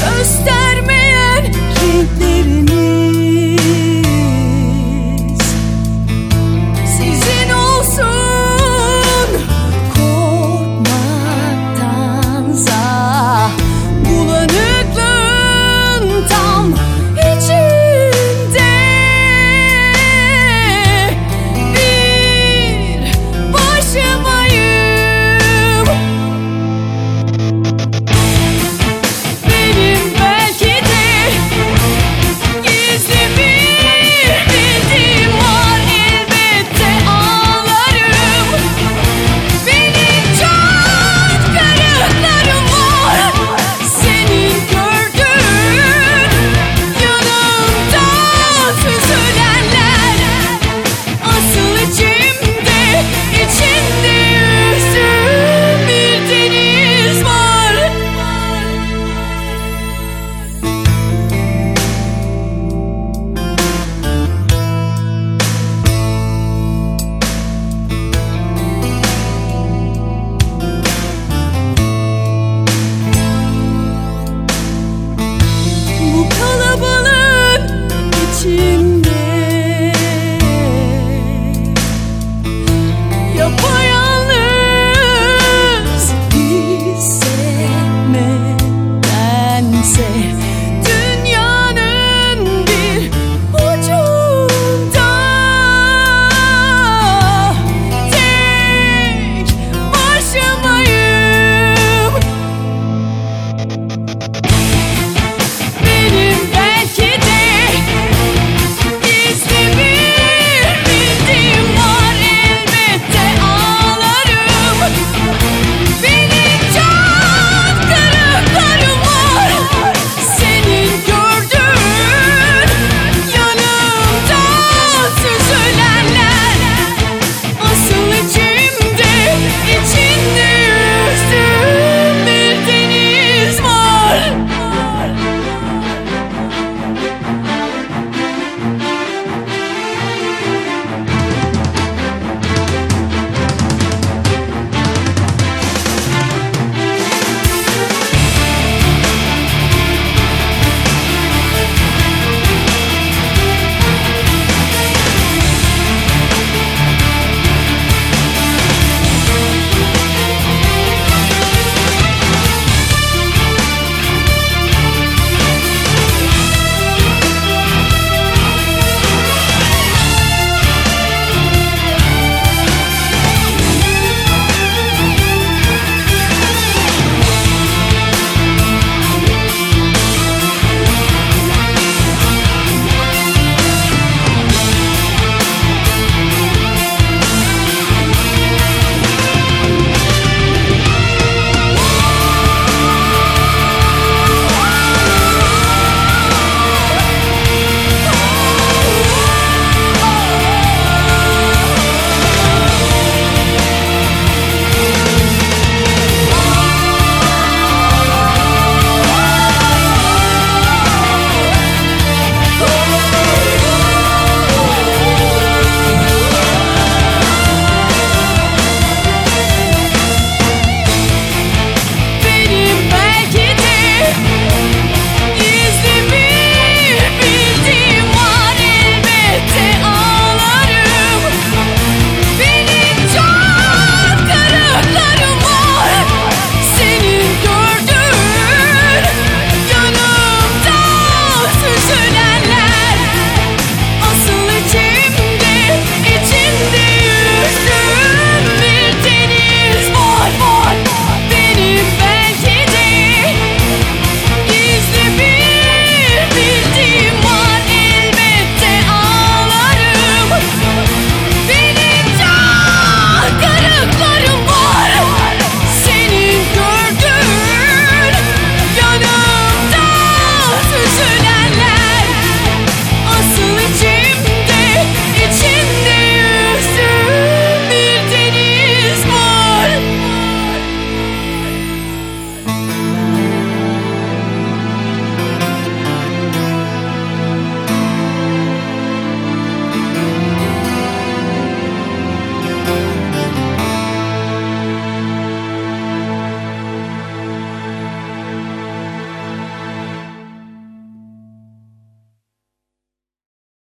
Göster